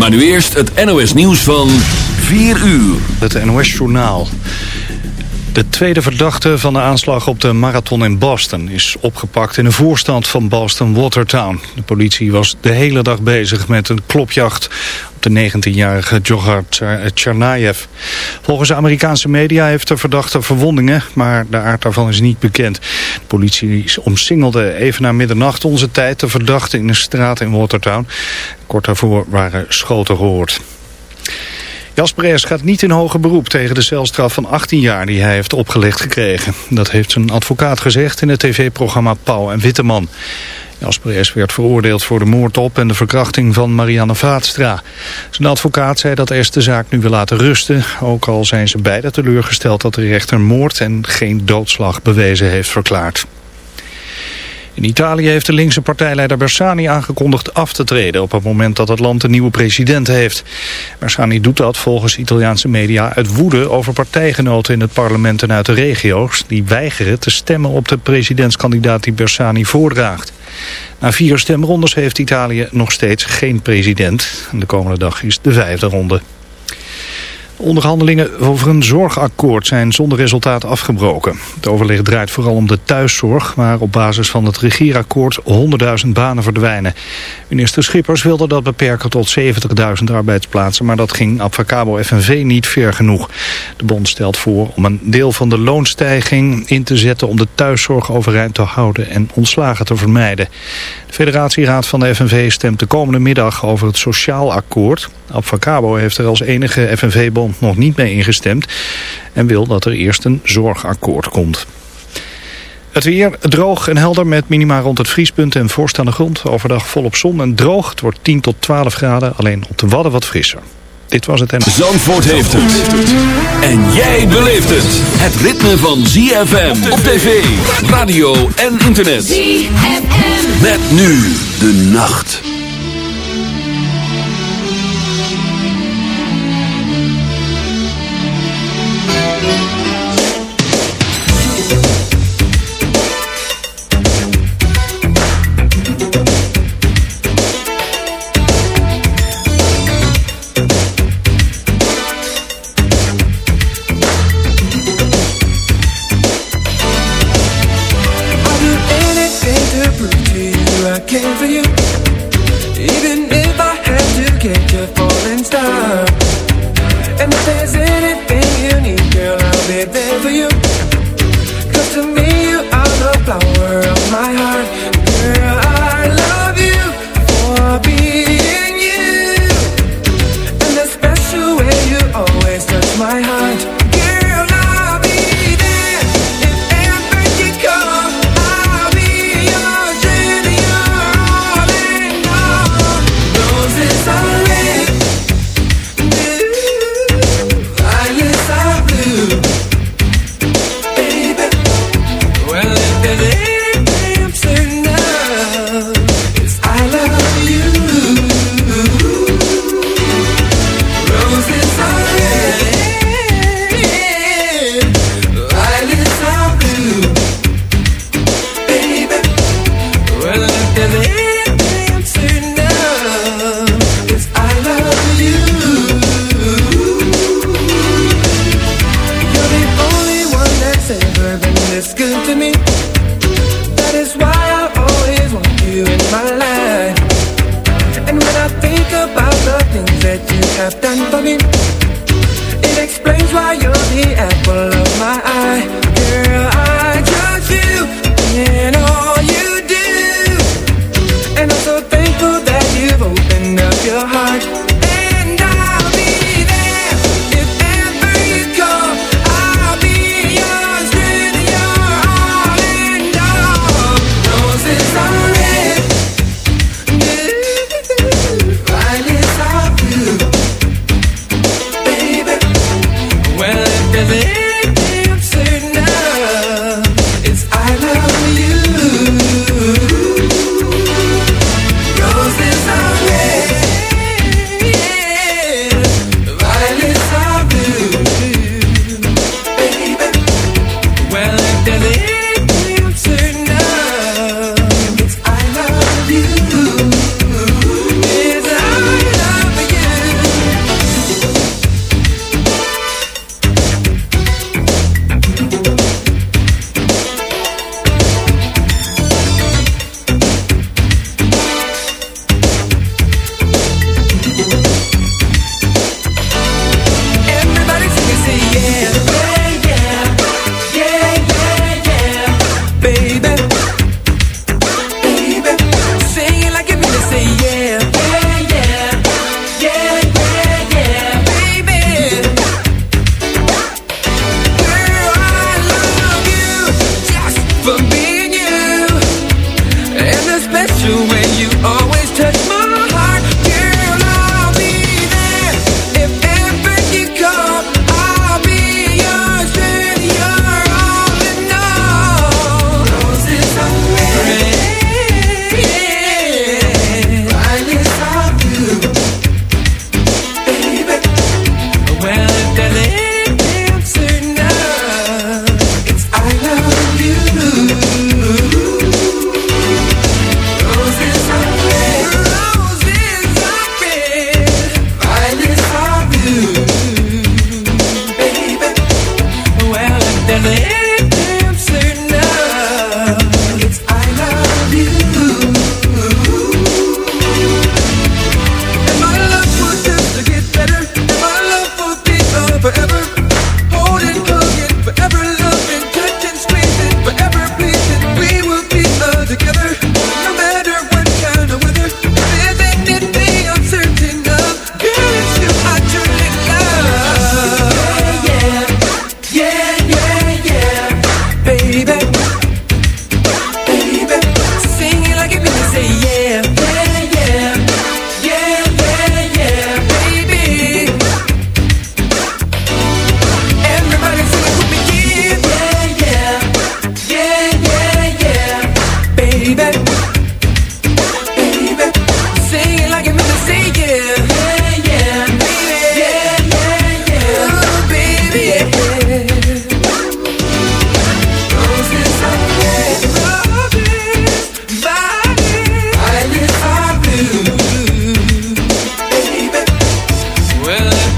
Maar nu eerst het NOS nieuws van 4 uur. Het NOS journaal. De tweede verdachte van de aanslag op de marathon in Boston is opgepakt in een voorstand van Boston Watertown. De politie was de hele dag bezig met een klopjacht op de 19-jarige jogger Tsarnaev. Volgens de Amerikaanse media heeft de verdachte verwondingen, maar de aard daarvan is niet bekend. De politie omsingelde even na middernacht onze tijd de verdachte in een straat in Watertown. Kort daarvoor waren schoten gehoord. Jasper S. gaat niet in hoger beroep tegen de celstraf van 18 jaar die hij heeft opgelegd gekregen. Dat heeft zijn advocaat gezegd in het tv-programma Pauw en Witteman. Jasper S. werd veroordeeld voor de moord op en de verkrachting van Marianne Vaatstra. Zijn advocaat zei dat S. de zaak nu wil laten rusten. Ook al zijn ze beide teleurgesteld dat de rechter moord en geen doodslag bewezen heeft verklaard. In Italië heeft de linkse partijleider Bersani aangekondigd af te treden op het moment dat het land een nieuwe president heeft. Bersani doet dat volgens Italiaanse media uit woede over partijgenoten in het parlement en uit de regio's die weigeren te stemmen op de presidentskandidaat die Bersani voordraagt. Na vier stemrondes heeft Italië nog steeds geen president. De komende dag is de vijfde ronde. Onderhandelingen over een zorgakkoord zijn zonder resultaat afgebroken. Het overleg draait vooral om de thuiszorg, waar op basis van het regierakkoord 100.000 banen verdwijnen. Minister Schippers wilde dat beperken tot 70.000 arbeidsplaatsen, maar dat ging Abfacabo FNV niet ver genoeg. De bond stelt voor om een deel van de loonstijging in te zetten om de thuiszorg overeind te houden en ontslagen te vermijden. De federatieraad van de FNV stemt de komende middag over het sociaal akkoord. Abfacabo heeft er als enige FNV-bond nog niet mee ingestemd en wil dat er eerst een zorgakkoord komt. Het weer droog en helder met minima rond het vriespunt en vorst aan de grond. Overdag volop zon en droog. Het wordt 10 tot 12 graden, alleen op de Wadden wat frisser. Dit was het en... Zandvoort heeft het. En jij beleeft het. Het ritme van ZFM op tv, radio en internet. ZFM. Met nu de nacht.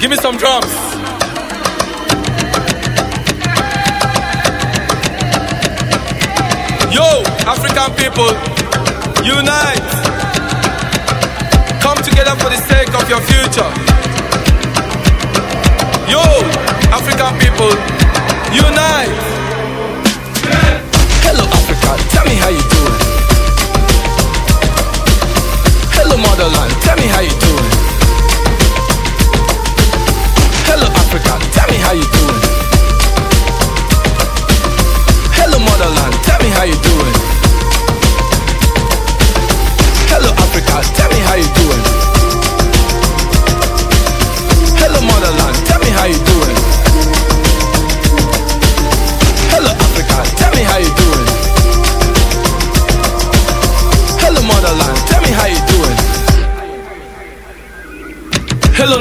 give me some drums. Yo, African people, unite. Come together for the sake of your future. Yo, African people, unite. Hello, Africa, tell me how you doing. Hello, motherland, tell me how you doing. Me how you doing. Hello, motherland, tell me how you doing. Hello, Africa, tell me how you doing.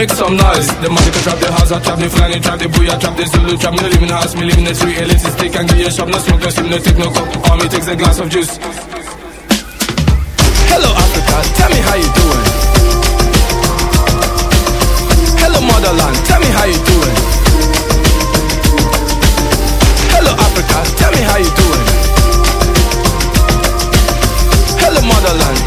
Make some noise. The money can trap the house, I trap the flying, trap the booyah, trap the Zulu, trap in the house, me live in the tree, elitist stick and give you shop, no smoke, no steam, no take no. All me takes a glass of juice. Hello Africa, tell me how you doing. Hello motherland, tell me how you doing. Hello Africa, tell me how you doing. Hello motherland,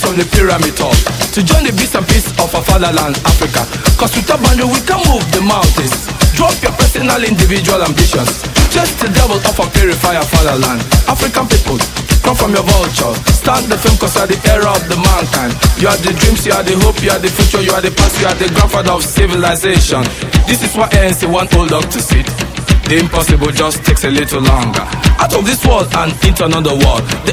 from the pyramid top. To join the beast and peace of our fatherland, Africa. Cause with a boundary we can move the mountains. Drop your personal individual ambitions. Just the devil of a purifier fatherland. African people, come from your vulture. Start the film cause you are the era of the mankind. You are the dreams, you are the hope, you are the future You are the past, you are the grandfather of civilization. This is what ANC want old dog to sit. The impossible just takes a little longer. Out of this world and into another world. The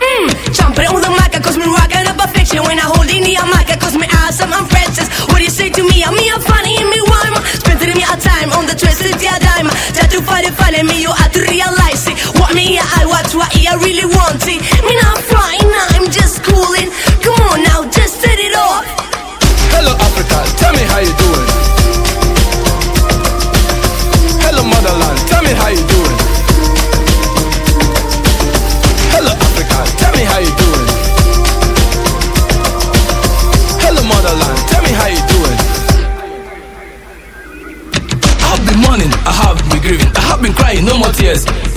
Mm, jumping on the mic, cause me rocking up a fiction. When I hold in the mic, cause me awesome, I'm princess. What do you say to me? I'm me, I'm funny, and me rhyme Spending me a time on the twisted yeah dime Try to find it, find me, you have to realize it. What me, I watch, what I really want it. Me not flying, I'm just cooling. Come on now, just set it off. Hello, Africa,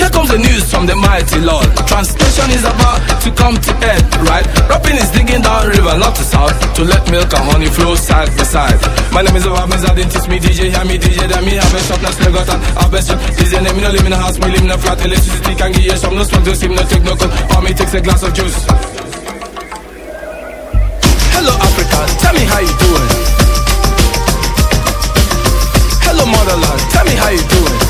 Here comes the news from the mighty Lord. Translation is about to come to end, right? Rapping is digging down river, not to south, to let milk and honey flow side by side. My name is didn't teach me DJ, hear me DJ, then me have a shop, now still got an harvest shop. DJ name, me no live in a house, me live in a flat, electricity can give you some, no smoke, no steam, no take no cold, for me takes a glass of juice. Hello Africa, tell me how you doing. Hello motherland, tell me how you doing.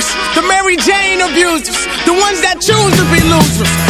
Thank Jane abusers, the ones that choose to be overnight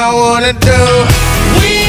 I gonna do? We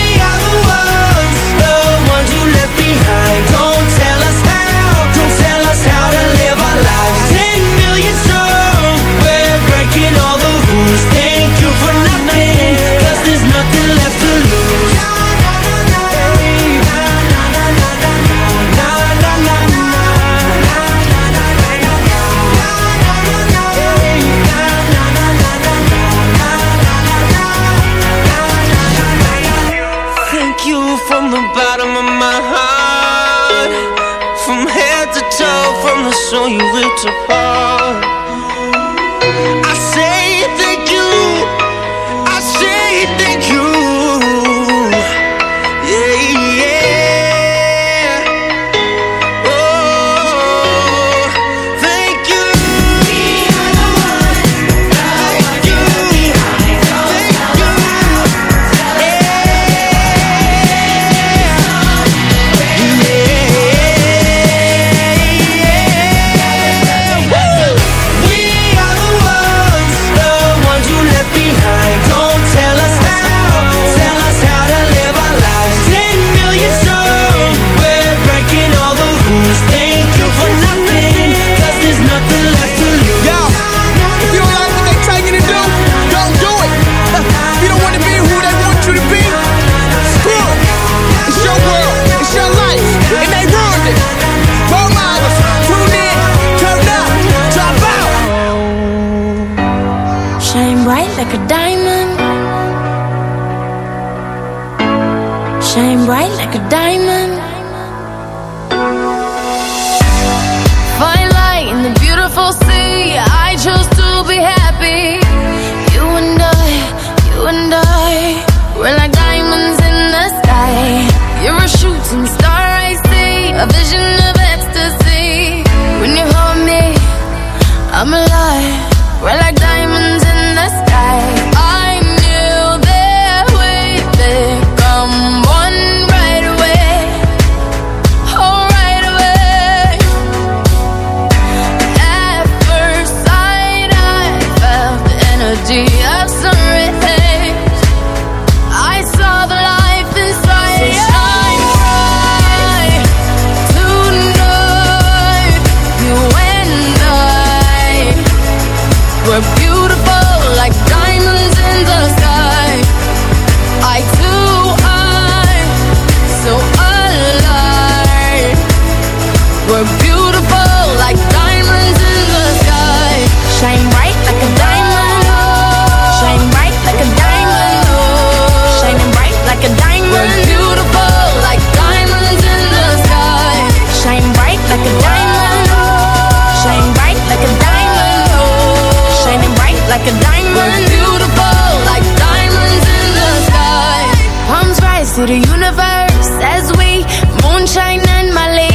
to the universe as we moonshine and Mali.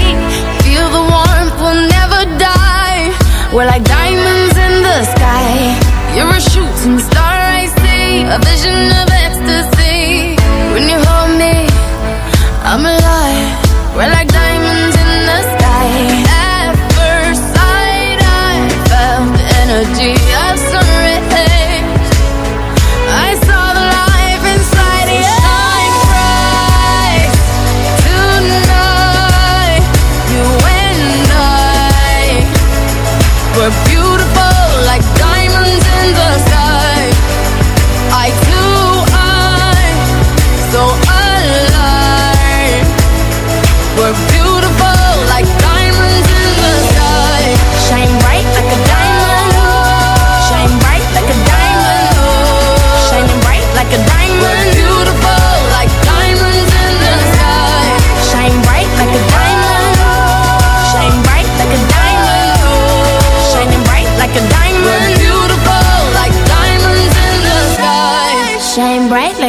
Feel the warmth, we'll never die. We're like diamonds in the sky. You're a shooting star, I see. A vision of ecstasy. When you hold me, I'm alive.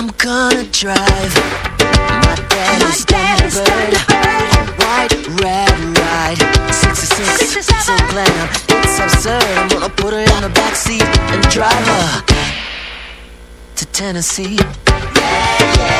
I'm gonna drive my daddy's, my daddy's Thunderbird. White, red, ride right. 66, 67. so plan. It's absurd. I'm gonna put her in the backseat and drive her to Tennessee. Yeah, yeah.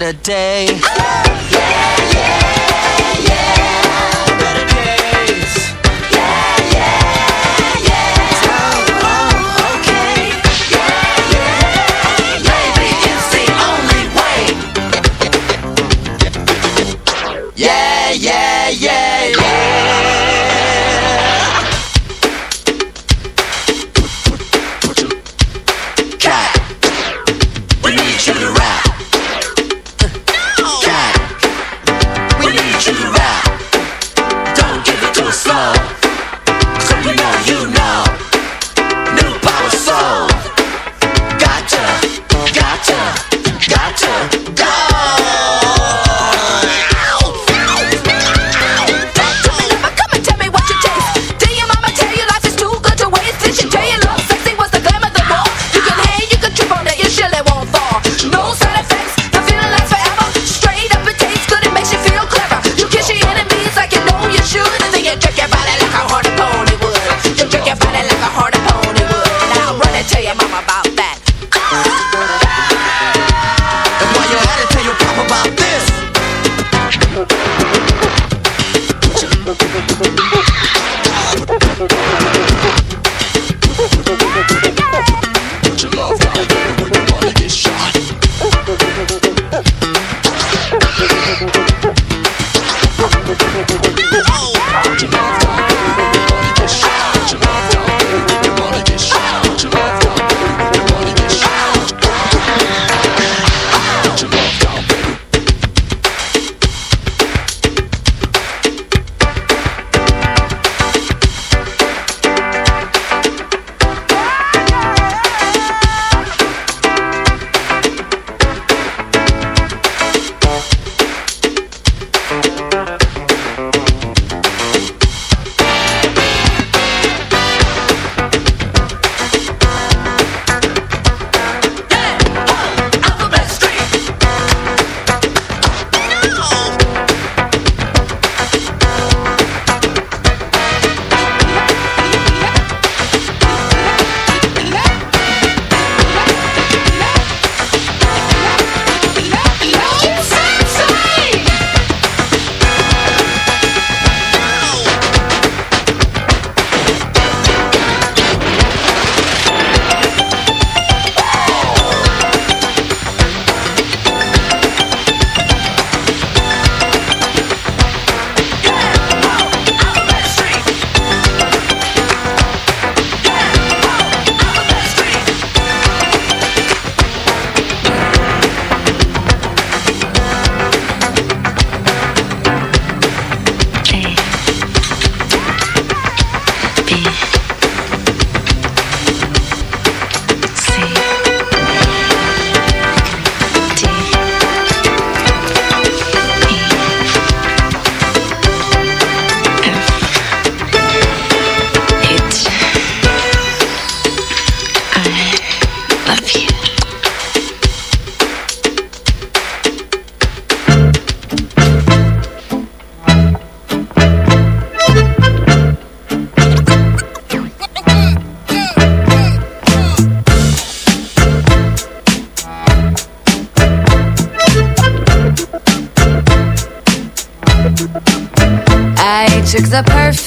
better day.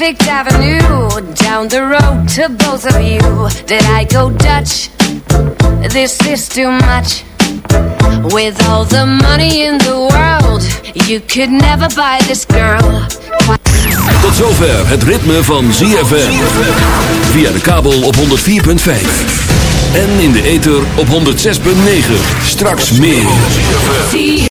Perfect avenue down the road to both of you. Did I go Dutch? This is too much. With all the money in the world, you could never buy this girl. Tot zover het ritme van ZFM. Via de kabel op 104.5. En in de ether op 106.9. Straks meer.